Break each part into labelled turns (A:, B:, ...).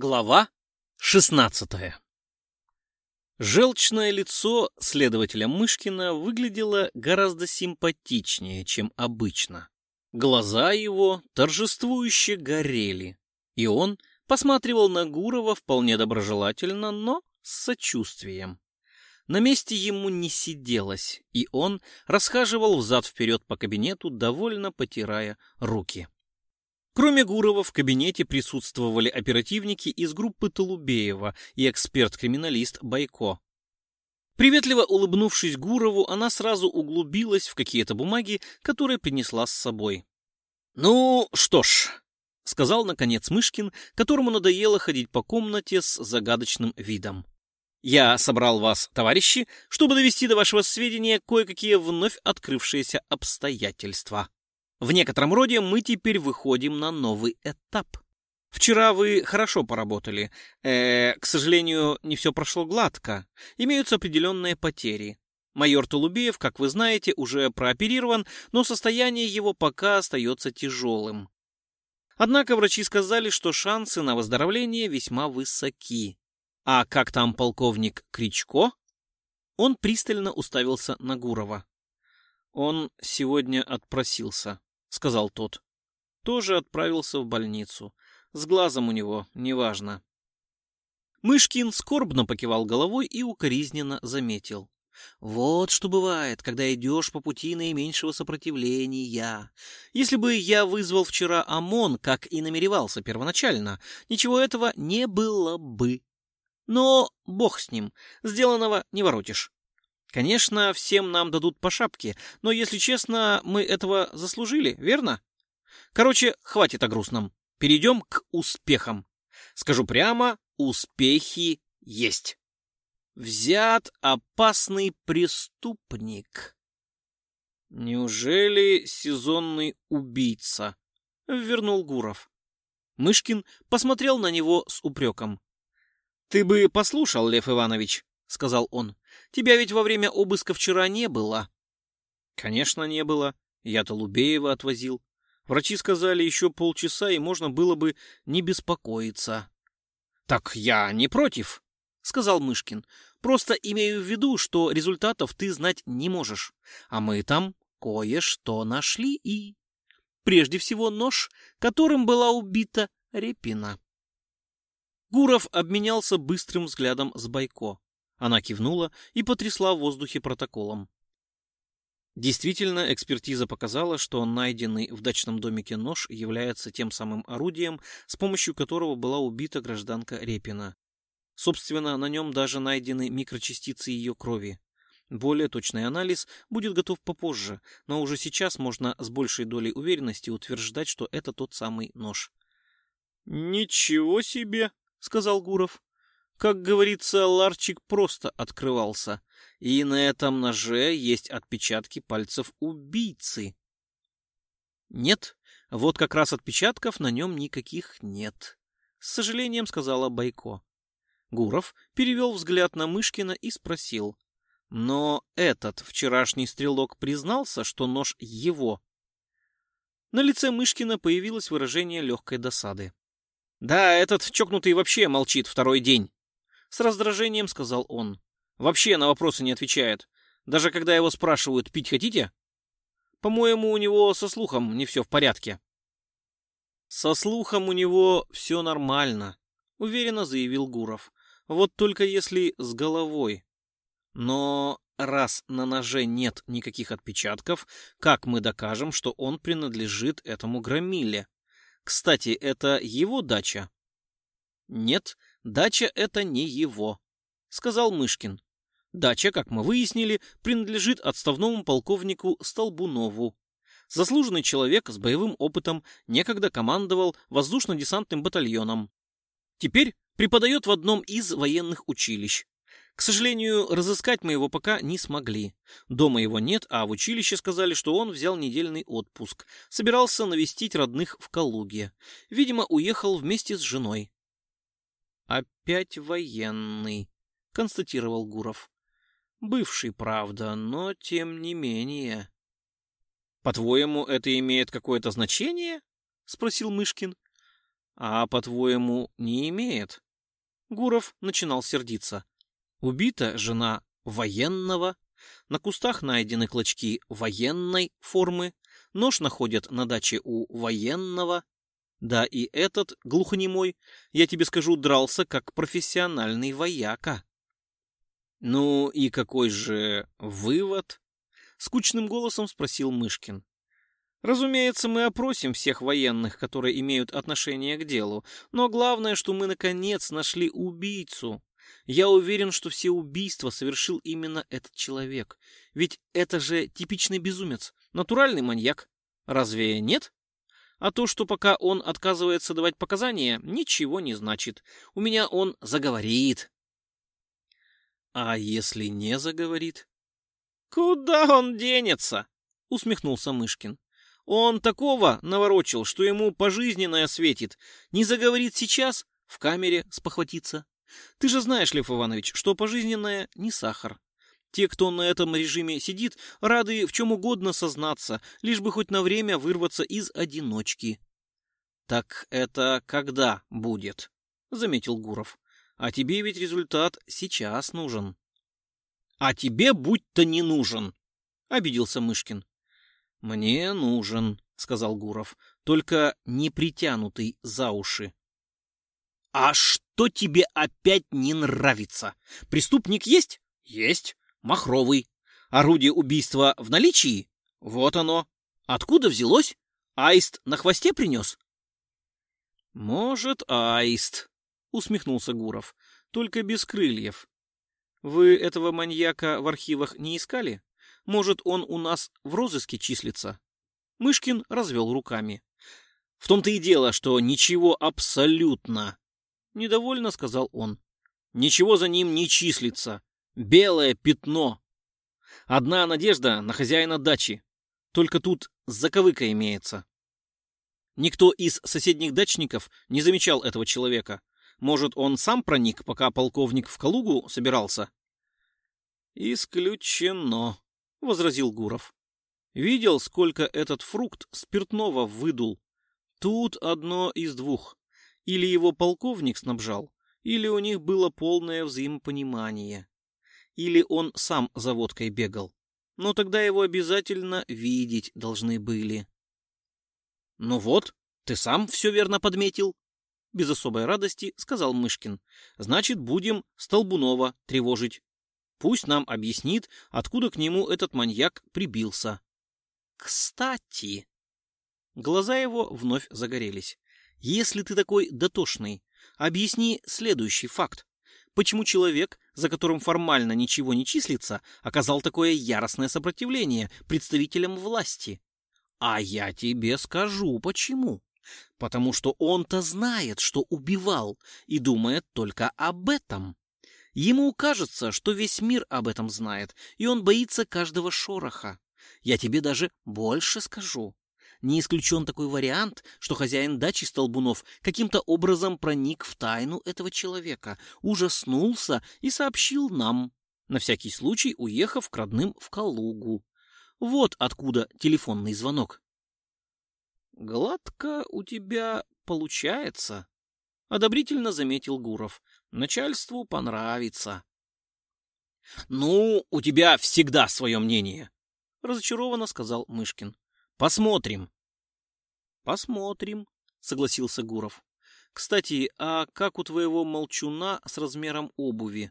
A: Глава 16 Желчное лицо следователя Мышкина выглядело гораздо симпатичнее, чем обычно. Глаза его торжествующе горели, и он посматривал на Гурова вполне доброжелательно, но с сочувствием. На месте ему не сиделось, и он расхаживал взад-вперед по кабинету, довольно потирая руки. Кроме Гурова в кабинете присутствовали оперативники из группы Толубеева и эксперт-криминалист Байко. Приветливо улыбнувшись Гурову, она сразу углубилась в какие-то бумаги, которые принесла с собой. «Ну, что ж», — сказал, наконец, Мышкин, которому надоело ходить по комнате с загадочным видом. «Я собрал вас, товарищи, чтобы довести до вашего сведения кое-какие вновь открывшиеся обстоятельства». В некотором роде мы теперь выходим на новый этап. Вчера вы хорошо поработали. Э, к сожалению, не все прошло гладко. Имеются определенные потери. Майор Тулубеев, как вы знаете, уже прооперирован, но состояние его пока остается тяжелым. Однако врачи сказали, что шансы на выздоровление весьма высоки. А как там полковник Кричко? Он пристально уставился на Гурова. Он сегодня отпросился. — сказал тот. Тоже отправился в больницу. С глазом у него, неважно. Мышкин скорбно покивал головой и укоризненно заметил. Вот что бывает, когда идешь по пути наименьшего сопротивления. Если бы я вызвал вчера ОМОН, как и намеревался первоначально, ничего этого не было бы. Но бог с ним, сделанного не воротишь. Конечно, всем нам дадут по шапке, но, если честно, мы этого заслужили, верно? Короче, хватит о грустном. Перейдем к успехам. Скажу прямо, успехи есть. Взят опасный преступник. Неужели сезонный убийца? Вернул Гуров. Мышкин посмотрел на него с упреком. Ты бы послушал, Лев Иванович, сказал он. Тебя ведь во время обыска вчера не было. Конечно, не было. Я-то Лубеева отвозил. Врачи сказали еще полчаса, и можно было бы не беспокоиться. Так я не против, сказал Мышкин. Просто имею в виду, что результатов ты знать не можешь. А мы там кое-что нашли и... Прежде всего нож, которым была убита Репина. Гуров обменялся быстрым взглядом с Байко. Она кивнула и потрясла в воздухе протоколом. Действительно, экспертиза показала, что найденный в дачном домике нож является тем самым орудием, с помощью которого была убита гражданка Репина. Собственно, на нем даже найдены микрочастицы ее крови. Более точный анализ будет готов попозже, но уже сейчас можно с большей долей уверенности утверждать, что это тот самый нож. «Ничего себе!» — сказал Гуров. Как говорится, ларчик просто открывался, и на этом ноже есть отпечатки пальцев убийцы. Нет, вот как раз отпечатков на нем никаких нет, с сожалением сказала Байко. Гуров перевел взгляд на Мышкина и спросил. Но этот вчерашний стрелок признался, что нож его. На лице Мышкина появилось выражение легкой досады. Да, этот чокнутый вообще молчит второй день. С раздражением сказал он. Вообще на вопросы не отвечает. Даже когда его спрашивают, пить хотите? По-моему, у него со слухом не все в порядке. Со слухом у него все нормально, уверенно заявил Гуров. Вот только если с головой. Но раз на ноже нет никаких отпечатков, как мы докажем, что он принадлежит этому громиле? Кстати, это его дача? Нет, Дача это не его, сказал Мышкин. Дача, как мы выяснили, принадлежит отставному полковнику Столбунову. Заслуженный человек с боевым опытом некогда командовал воздушно-десантным батальоном. Теперь преподает в одном из военных училищ. К сожалению, разыскать мы его пока не смогли. Дома его нет, а в училище сказали, что он взял недельный отпуск. Собирался навестить родных в Калуге. Видимо, уехал вместе с женой. «Опять военный», — констатировал Гуров. «Бывший, правда, но тем не менее». «По-твоему, это имеет какое-то значение?» — спросил Мышкин. А, по-твоему, не имеет? Гуров начинал сердиться. Убита жена военного, на кустах найдены клочки военной формы, нож находят на даче у военного. Да и этот, глухонемой, я тебе скажу, дрался как профессиональный вояка. Ну и какой же вывод? Скучным голосом спросил Мышкин. Разумеется, мы опросим всех военных, которые имеют отношение к делу, но главное, что мы наконец нашли убийцу. Я уверен, что все убийства совершил именно этот человек. Ведь это же типичный безумец, натуральный маньяк. Разве нет? А то, что пока он отказывается давать показания, ничего не значит. У меня он заговорит. А если не заговорит? Куда он денется? Усмехнулся Мышкин. Он такого наворочил, что ему пожизненное светит. Не заговорит сейчас, в камере спохватится. Ты же знаешь, Лев Иванович, что пожизненное не сахар. Те, кто на этом режиме сидит, рады в чем угодно сознаться, лишь бы хоть на время вырваться из одиночки. «Так это когда будет?» — заметил Гуров. «А тебе ведь результат сейчас нужен». «А тебе будь-то не нужен!» — обиделся Мышкин. «Мне нужен», — сказал Гуров, — «только не притянутый за уши». «А что тебе опять не нравится? Преступник есть?» «Есть. Махровый. Орудие убийства в наличии? Вот оно. Откуда взялось? Аист на хвосте принес?» «Может, аист», — усмехнулся Гуров, — «только без крыльев. Вы этого маньяка в архивах не искали? Может, он у нас в розыске числится?» Мышкин развел руками. «В том-то и дело, что ничего абсолютно Недовольно сказал он. Ничего за ним не числится. Белое пятно. Одна надежда на хозяина дачи. Только тут заковыка имеется. Никто из соседних дачников не замечал этого человека. Может, он сам проник, пока полковник в Калугу собирался? «Исключено», — возразил Гуров. «Видел, сколько этот фрукт спиртного выдул? Тут одно из двух. Или его полковник снабжал, или у них было полное взаимопонимание. Или он сам за водкой бегал. Но тогда его обязательно видеть должны были. «Ну вот, ты сам все верно подметил», — без особой радости сказал Мышкин. «Значит, будем Столбунова тревожить. Пусть нам объяснит, откуда к нему этот маньяк прибился». «Кстати...» Глаза его вновь загорелись. Если ты такой дотошный, объясни следующий факт. Почему человек, за которым формально ничего не числится, оказал такое яростное сопротивление представителям власти? А я тебе скажу, почему. Потому что он-то знает, что убивал, и думает только об этом. Ему кажется, что весь мир об этом знает, и он боится каждого шороха. Я тебе даже больше скажу. Не исключен такой вариант, что хозяин дачи Столбунов каким-то образом проник в тайну этого человека, ужаснулся и сообщил нам, на всякий случай уехав к родным в Калугу. Вот откуда телефонный звонок. «Гладко у тебя получается», — одобрительно заметил Гуров. «Начальству понравится». «Ну, у тебя всегда свое мнение», — разочарованно сказал Мышкин. Посмотрим. Посмотрим, согласился Гуров. Кстати, а как у твоего молчуна с размером обуви?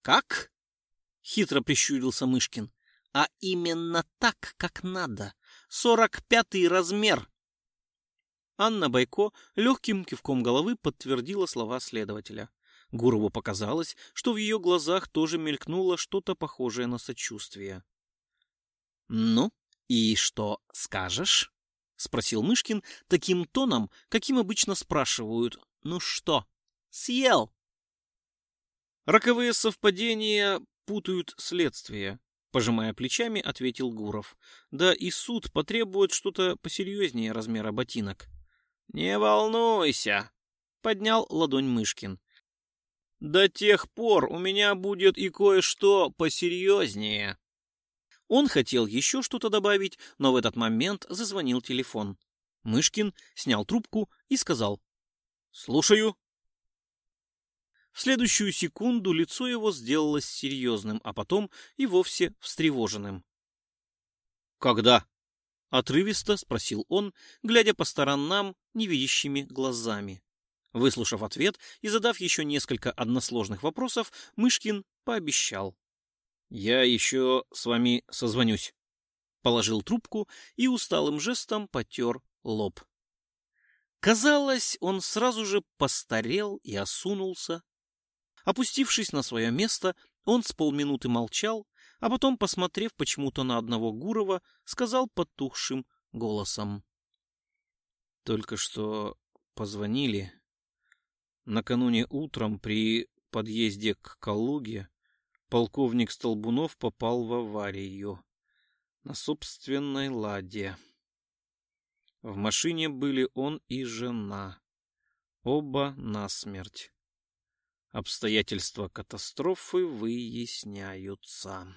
A: Как? Хитро прищурился Мышкин. А именно так, как надо. Сорок пятый размер. Анна Байко легким кивком головы подтвердила слова следователя. Гурову показалось, что в ее глазах тоже мелькнуло что-то похожее на сочувствие. «Ну, «И что скажешь?» — спросил Мышкин таким тоном, каким обычно спрашивают. «Ну что, съел?» «Роковые совпадения путают следствие», — пожимая плечами, ответил Гуров. «Да и суд потребует что-то посерьезнее размера ботинок». «Не волнуйся», — поднял ладонь Мышкин. «До тех пор у меня будет и кое-что посерьезнее». Он хотел еще что-то добавить, но в этот момент зазвонил телефон. Мышкин снял трубку и сказал «Слушаю». В следующую секунду лицо его сделалось серьезным, а потом и вовсе встревоженным. «Когда?» — отрывисто спросил он, глядя по сторонам невидящими глазами. Выслушав ответ и задав еще несколько односложных вопросов, Мышкин пообещал. «Я еще с вами созвонюсь». Положил трубку и усталым жестом потер лоб. Казалось, он сразу же постарел и осунулся. Опустившись на свое место, он с полминуты молчал, а потом, посмотрев почему-то на одного Гурова, сказал потухшим голосом. «Только что позвонили. Накануне утром при подъезде к Калуге полковник Столбунов попал в аварию на собственной ладе. В машине были он и жена. Оба насмерть. Обстоятельства катастрофы выясняются.